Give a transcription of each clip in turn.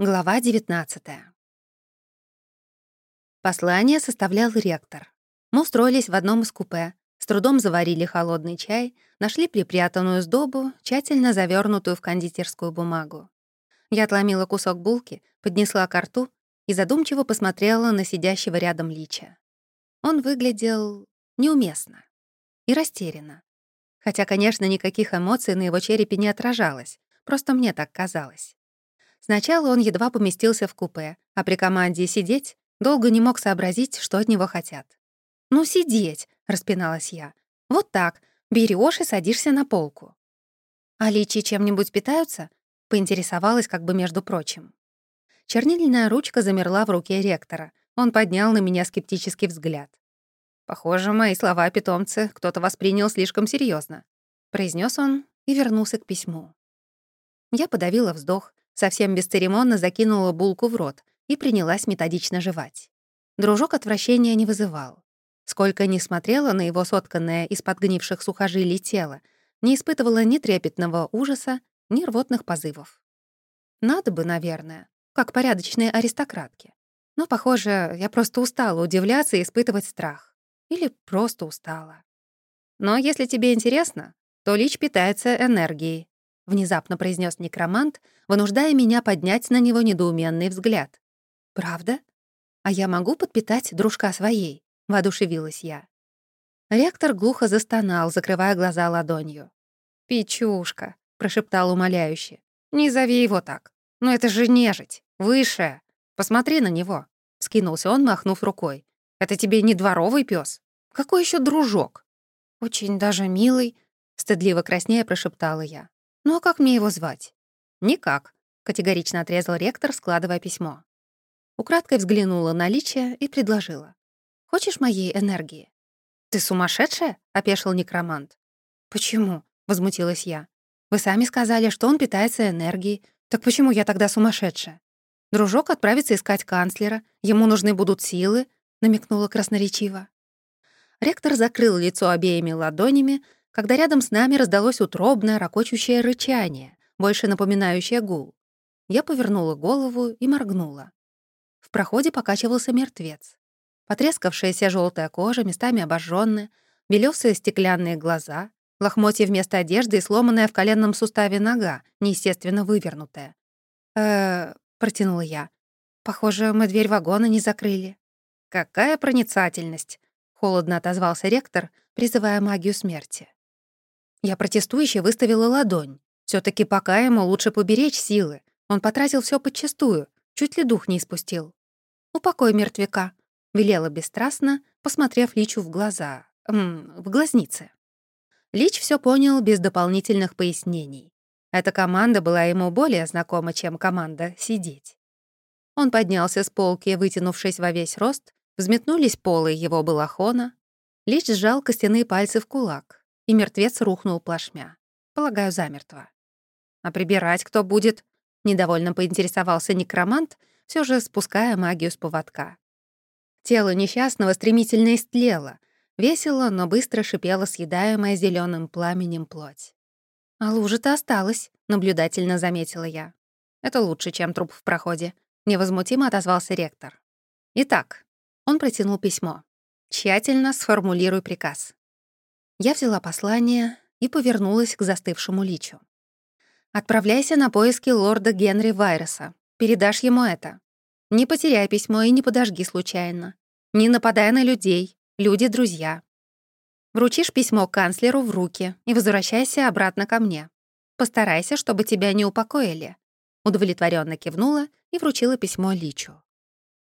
Глава 19 Послание составлял ректор. Мы устроились в одном из купе, с трудом заварили холодный чай, нашли припрятанную сдобу, тщательно завернутую в кондитерскую бумагу. Я отломила кусок булки, поднесла ко рту и задумчиво посмотрела на сидящего рядом Лича. Он выглядел неуместно и растерянно. Хотя, конечно, никаких эмоций на его черепе не отражалось, просто мне так казалось. Сначала он едва поместился в купе, а при команде «сидеть» долго не мог сообразить, что от него хотят. «Ну, сидеть!» — распиналась я. «Вот так, берешь и садишься на полку». «А личи чем-нибудь питаются?» — поинтересовалась как бы между прочим. Чернильная ручка замерла в руке ректора. Он поднял на меня скептический взгляд. «Похоже, мои слова о питомце кто-то воспринял слишком серьезно, произнес он и вернулся к письму. Я подавила вздох, совсем бесцеремонно закинула булку в рот и принялась методично жевать. Дружок отвращения не вызывал. Сколько ни смотрела на его сотканное из подгнивших сухожилий тело, не испытывала ни трепетного ужаса, ни рвотных позывов. Надо бы, наверное, как порядочные аристократки. Но, похоже, я просто устала удивляться и испытывать страх. Или просто устала. Но если тебе интересно, то Лич питается энергией, внезапно произнес некромант, вынуждая меня поднять на него недоуменный взгляд. «Правда? А я могу подпитать дружка своей?» — воодушевилась я. Ректор глухо застонал, закрывая глаза ладонью. «Печушка», — прошептал умоляюще. «Не зови его так. Но это же нежить, высшая. Посмотри на него», — скинулся он, махнув рукой. «Это тебе не дворовый пес. Какой еще дружок?» «Очень даже милый», — стыдливо краснея прошептала я. «Ну а как мне его звать?» «Никак», — категорично отрезал ректор, складывая письмо. Украдкой взглянула на Личия и предложила. «Хочешь моей энергии?» «Ты сумасшедшая?» — опешил некромант. «Почему?» — возмутилась я. «Вы сами сказали, что он питается энергией. Так почему я тогда сумасшедшая? Дружок отправится искать канцлера, ему нужны будут силы», — намекнула красноречиво. Ректор закрыл лицо обеими ладонями, когда рядом с нами раздалось утробное, ракочущее рычание, больше напоминающее гул. Я повернула голову и моргнула. В проходе покачивался мертвец. Потрескавшаяся желтая кожа, местами обожженная, белёсые стеклянные глаза, лохмотья вместо одежды и сломанная в коленном суставе нога, неестественно вывернутая. э протянула я. «Похоже, мы дверь вагона не закрыли». «Какая проницательность!» — холодно отозвался ректор, призывая магию смерти. Я протестующе выставила ладонь. все таки пока ему лучше поберечь силы. Он потратил все подчистую, чуть ли дух не испустил. «Упокой мертвяка», — велела бесстрастно, посмотрев Личу в глаза, м, в глазницы. Лич все понял без дополнительных пояснений. Эта команда была ему более знакома, чем команда «сидеть». Он поднялся с полки, вытянувшись во весь рост, взметнулись полы его балахона. Лич сжал костяные пальцы в кулак и мертвец рухнул плашмя. Полагаю, замертво. «А прибирать кто будет?» — недовольно поинтересовался некромант, все же спуская магию с поводка. Тело несчастного стремительно истлело, весело, но быстро шипело съедаемая зеленым пламенем плоть. «А лужа-то осталась», — наблюдательно заметила я. «Это лучше, чем труп в проходе», — невозмутимо отозвался ректор. «Итак», — он протянул письмо. «Тщательно сформулируй приказ. Я взяла послание и повернулась к застывшему личу. «Отправляйся на поиски лорда Генри Вайреса. Передашь ему это. Не потеряй письмо и не подожги случайно. Не нападай на людей. Люди — друзья. Вручишь письмо канцлеру в руки и возвращайся обратно ко мне. Постарайся, чтобы тебя не упокоили». Удовлетворенно кивнула и вручила письмо Личу.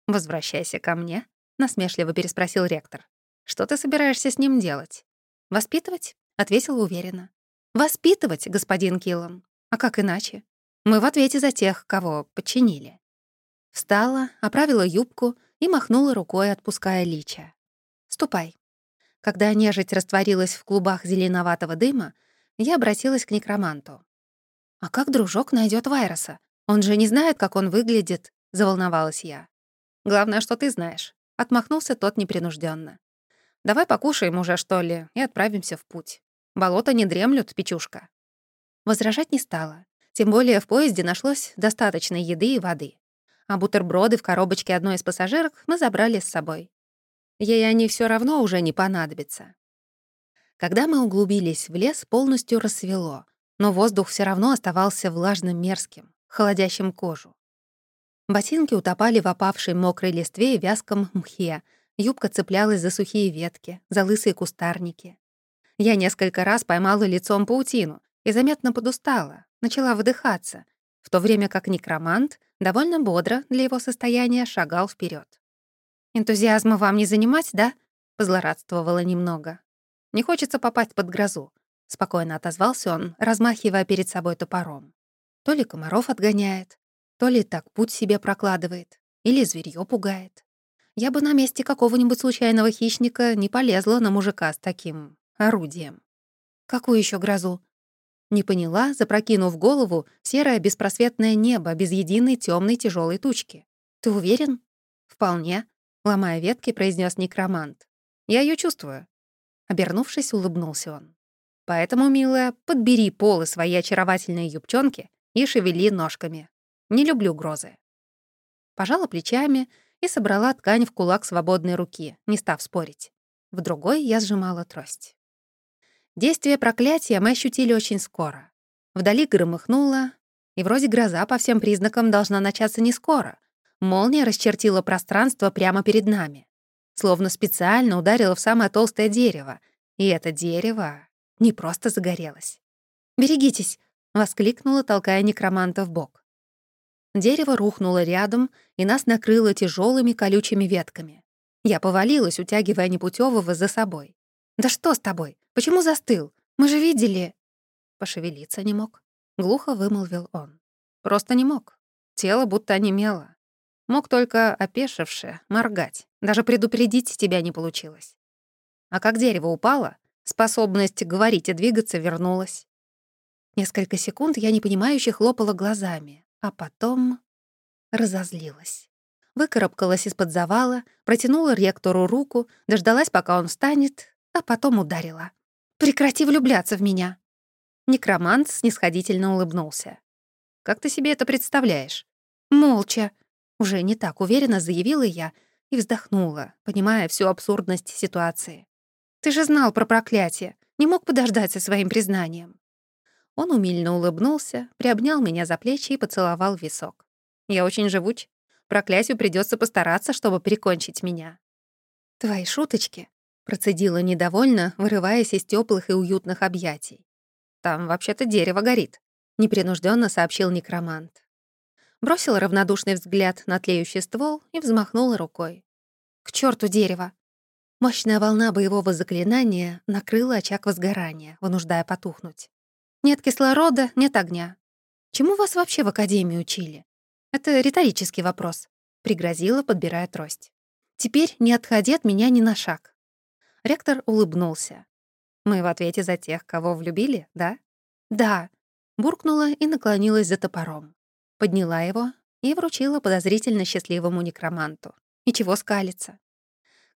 «Возвращайся ко мне?» — насмешливо переспросил ректор. «Что ты собираешься с ним делать?» «Воспитывать?» — ответила уверенно. «Воспитывать, господин Киллан. А как иначе? Мы в ответе за тех, кого подчинили». Встала, оправила юбку и махнула рукой, отпуская лича. «Ступай». Когда нежить растворилась в клубах зеленоватого дыма, я обратилась к некроманту. «А как дружок найдет Вайроса? Он же не знает, как он выглядит», — заволновалась я. «Главное, что ты знаешь», — отмахнулся тот непринужденно. Давай покушаем уже, что ли, и отправимся в путь. Болото не дремлют, печушка». Возражать не стала. Тем более в поезде нашлось достаточно еды и воды. А бутерброды в коробочке одной из пассажирок мы забрали с собой. Ей они все равно уже не понадобятся. Когда мы углубились в лес, полностью рассвело, но воздух все равно оставался влажным мерзким, холодящим кожу. Ботинки утопали в опавшей мокрой листве и вязком мхе, юбка цеплялась за сухие ветки, за лысые кустарники. Я несколько раз поймала лицом паутину и заметно подустала, начала выдыхаться, в то время как некромант довольно бодро для его состояния шагал вперед. «Энтузиазма вам не занимать, да?» — позлорадствовала немного. «Не хочется попасть под грозу», — спокойно отозвался он, размахивая перед собой топором. То ли комаров отгоняет, то ли так путь себе прокладывает, или зверьё пугает. Я бы на месте какого-нибудь случайного хищника не полезла на мужика с таким орудием. Какую еще грозу? Не поняла, запрокинув голову, серое беспросветное небо без единой темной тяжелой тучки. Ты уверен? Вполне, ломая ветки, произнес некромант. Я ее чувствую. Обернувшись, улыбнулся он. Поэтому, милая, подбери полы своей очаровательной юбчонки и шевели ножками. Не люблю грозы. Пожала плечами и собрала ткань в кулак свободной руки, не став спорить. В другой я сжимала трость. Действие проклятия мы ощутили очень скоро. Вдали громыхнуло, и вроде гроза по всем признакам должна начаться не скоро. Молния расчертила пространство прямо перед нами. Словно специально ударила в самое толстое дерево. И это дерево не просто загорелось. «Берегитесь!» — воскликнула, толкая некроманта в бок. Дерево рухнуло рядом, и нас накрыло тяжелыми колючими ветками. Я повалилась, утягивая непутевого за собой. «Да что с тобой? Почему застыл? Мы же видели...» Пошевелиться не мог. Глухо вымолвил он. Просто не мог. Тело будто онемело. Мог только, опешивши, моргать. Даже предупредить тебя не получилось. А как дерево упало, способность говорить и двигаться вернулась. Несколько секунд я непонимающе хлопала глазами, а потом разозлилась выкарабкалась из-под завала, протянула ректору руку, дождалась, пока он встанет, а потом ударила. «Прекрати влюбляться в меня!» Некромант снисходительно улыбнулся. «Как ты себе это представляешь?» «Молча!» Уже не так уверенно заявила я и вздохнула, понимая всю абсурдность ситуации. «Ты же знал про проклятие, не мог подождать со своим признанием». Он умильно улыбнулся, приобнял меня за плечи и поцеловал висок. «Я очень живуч. Проклятию придется постараться, чтобы прикончить меня». «Твои шуточки Процедила недовольно, вырываясь из теплых и уютных объятий. «Там вообще-то дерево горит», — непринужденно сообщил некромант. Бросил равнодушный взгляд на тлеющий ствол и взмахнула рукой. «К черту дерево!» Мощная волна боевого заклинания накрыла очаг возгорания, вынуждая потухнуть. «Нет кислорода, нет огня. Чему вас вообще в академии учили?» «Это риторический вопрос», — пригрозила, подбирая трость. «Теперь не отходи от меня ни на шаг. Ректор улыбнулся. «Мы в ответе за тех, кого влюбили, да?» «Да», — буркнула и наклонилась за топором. Подняла его и вручила подозрительно счастливому некроманту. И чего скалиться?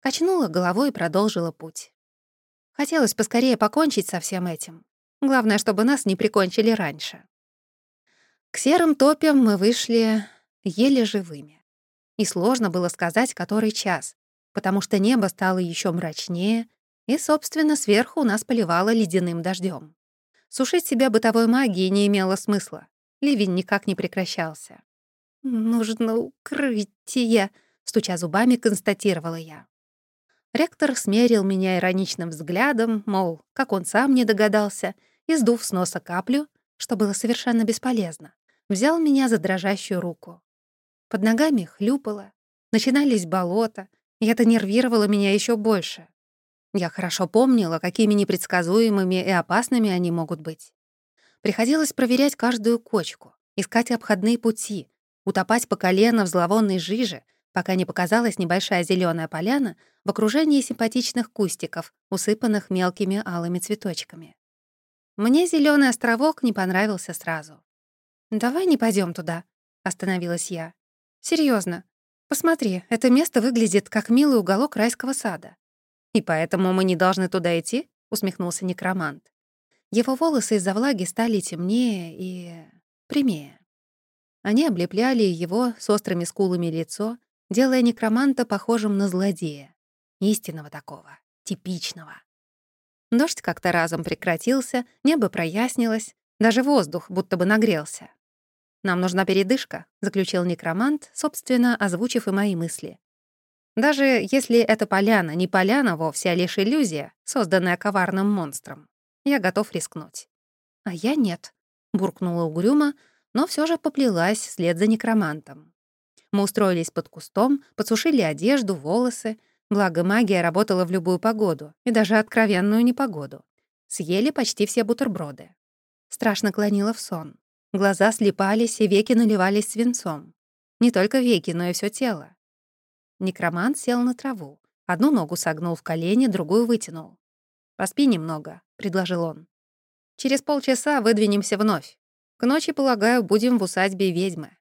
Качнула головой и продолжила путь. Хотелось поскорее покончить со всем этим. Главное, чтобы нас не прикончили раньше. К серым топям мы вышли еле живыми. И сложно было сказать, который час потому что небо стало еще мрачнее, и, собственно, сверху нас поливало ледяным дождем. Сушить себя бытовой магией не имело смысла. Ливень никак не прекращался. «Нужно укрытие», — стуча зубами, констатировала я. Ректор смерил меня ироничным взглядом, мол, как он сам не догадался, и, сдув с носа каплю, что было совершенно бесполезно, взял меня за дрожащую руку. Под ногами хлюпало, начинались болота, и это нервировало меня еще больше. Я хорошо помнила, какими непредсказуемыми и опасными они могут быть. Приходилось проверять каждую кочку, искать обходные пути, утопать по колено в зловонной жиже, пока не показалась небольшая зеленая поляна в окружении симпатичных кустиков, усыпанных мелкими алыми цветочками. Мне зеленый островок не понравился сразу. «Давай не пойдем туда», — остановилась я. Серьезно, Посмотри, это место выглядит как милый уголок райского сада. И поэтому мы не должны туда идти? усмехнулся некромант. Его волосы из-за влаги стали темнее и прямее. Они облепляли его с острыми скулами лицо, делая некроманта похожим на злодея. Истинного такого, типичного. Дождь как-то разом прекратился, небо прояснилось, даже воздух будто бы нагрелся. «Нам нужна передышка», — заключил некромант, собственно, озвучив и мои мысли. «Даже если эта поляна не поляна вовсе, а лишь иллюзия, созданная коварным монстром, я готов рискнуть». «А я нет», — буркнула угрюмо, но все же поплелась вслед за некромантом. Мы устроились под кустом, подсушили одежду, волосы, благо магия работала в любую погоду, и даже откровенную непогоду. Съели почти все бутерброды. Страшно клонила в сон. Глаза слепались, и веки наливались свинцом. Не только веки, но и все тело. Некромант сел на траву. Одну ногу согнул в колени, другую вытянул. «Поспи немного», — предложил он. «Через полчаса выдвинемся вновь. К ночи, полагаю, будем в усадьбе ведьмы.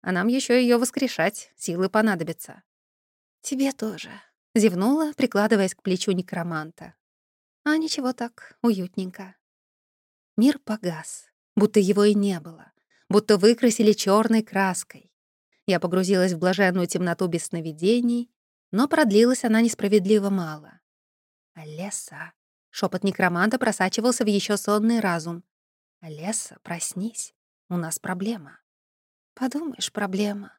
А нам еще ее воскрешать, силы понадобятся». «Тебе тоже», — зевнула, прикладываясь к плечу некроманта. «А ничего так, уютненько». Мир погас будто его и не было, будто выкрасили черной краской. Я погрузилась в блаженную темноту без сновидений, но продлилась она несправедливо мало. «Олеса!» — шепот некроманта просачивался в еще сонный разум. «Олеса, проснись, у нас проблема». «Подумаешь, проблема.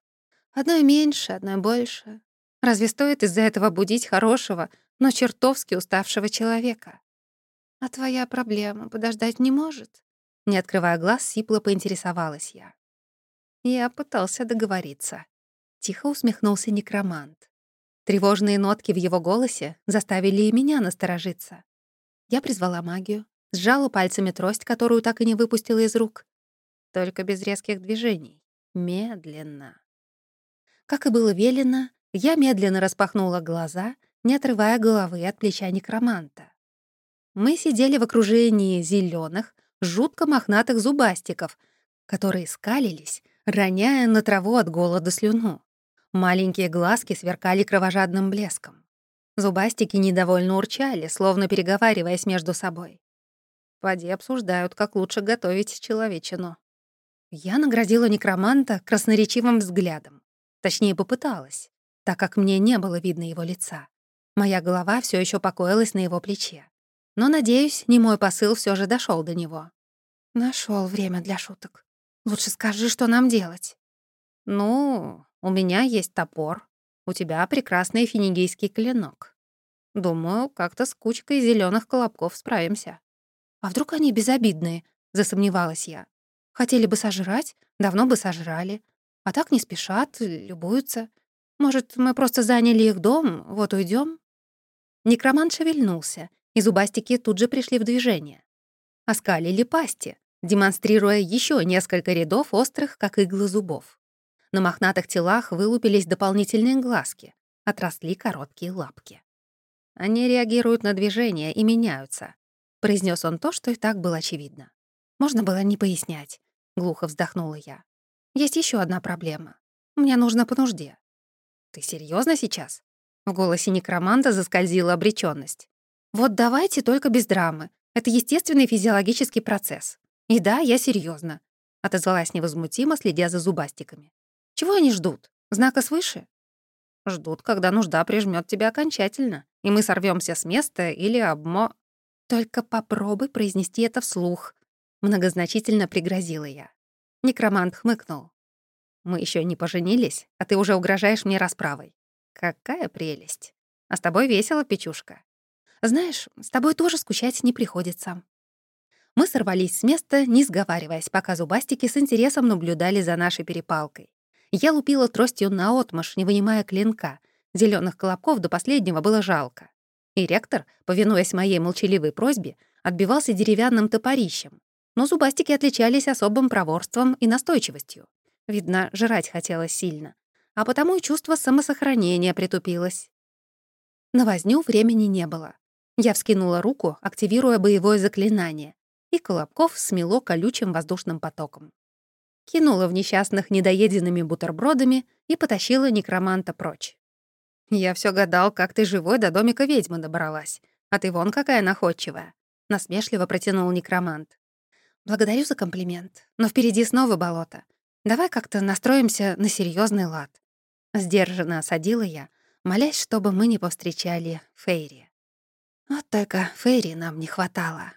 Одной меньше, одной больше. Разве стоит из-за этого будить хорошего, но чертовски уставшего человека? А твоя проблема подождать не может?» Не открывая глаз, сипло поинтересовалась я. Я пытался договориться. Тихо усмехнулся некромант. Тревожные нотки в его голосе заставили и меня насторожиться. Я призвала магию, сжала пальцами трость, которую так и не выпустила из рук. Только без резких движений. Медленно. Как и было велено, я медленно распахнула глаза, не отрывая головы от плеча некроманта. Мы сидели в окружении зеленых, жутко мохнатых зубастиков, которые скалились, роняя на траву от голода слюну. Маленькие глазки сверкали кровожадным блеском. Зубастики недовольно урчали, словно переговариваясь между собой. Поди обсуждают, как лучше готовить человечину. Я наградила некроманта красноречивым взглядом. Точнее, попыталась, так как мне не было видно его лица. Моя голова все еще покоилась на его плече. Но, надеюсь, не мой посыл все же дошел до него. Нашел время для шуток. Лучше скажи, что нам делать. Ну, у меня есть топор. У тебя прекрасный финигийский клинок. Думаю, как-то с кучкой зеленых колобков справимся. А вдруг они безобидные? Засомневалась я. Хотели бы сожрать, давно бы сожрали. А так не спешат, любуются. Может, мы просто заняли их дом, вот уйдем? Некроман шевельнулся, и зубастики тут же пришли в движение. Оскалили пасти, демонстрируя еще несколько рядов острых, как иглы зубов. На мохнатых телах вылупились дополнительные глазки, отросли короткие лапки. Они реагируют на движение и меняются, произнес он то, что и так было очевидно. Можно было не пояснять, глухо вздохнула я. Есть еще одна проблема. Мне нужно по нужде. Ты серьезно сейчас? В голосе некроманта заскользила обречённость. Вот давайте только без драмы. Это естественный физиологический процесс. И да, я серьезно, отозвалась невозмутимо, следя за зубастиками. Чего они ждут? Знака свыше? Ждут, когда нужда прижмет тебя окончательно, и мы сорвемся с места или обмо... Только попробуй произнести это вслух, многозначительно пригрозила я. Некромант хмыкнул. Мы еще не поженились, а ты уже угрожаешь мне расправой. Какая прелесть. А с тобой весело, Печушка. Знаешь, с тобой тоже скучать не приходится». Мы сорвались с места, не сговариваясь, пока зубастики с интересом наблюдали за нашей перепалкой. Я лупила тростью наотмашь, не вынимая клинка. Зеленых колобков до последнего было жалко. И ректор, повинуясь моей молчаливой просьбе, отбивался деревянным топорищем. Но зубастики отличались особым проворством и настойчивостью. Видно, жрать хотелось сильно. А потому и чувство самосохранения притупилось. На возню времени не было. Я вскинула руку, активируя боевое заклинание, и Колобков смело колючим воздушным потоком. Кинула в несчастных недоеденными бутербродами и потащила некроманта прочь. «Я все гадал, как ты живой до домика ведьмы добралась, а ты вон какая находчивая», — насмешливо протянул некромант. Благодарю за комплимент, но впереди снова болото. Давай как-то настроимся на серьезный лад. Сдержанно осадила я, молясь, чтобы мы не повстречали Фейри. Вот только Фейри нам не хватало.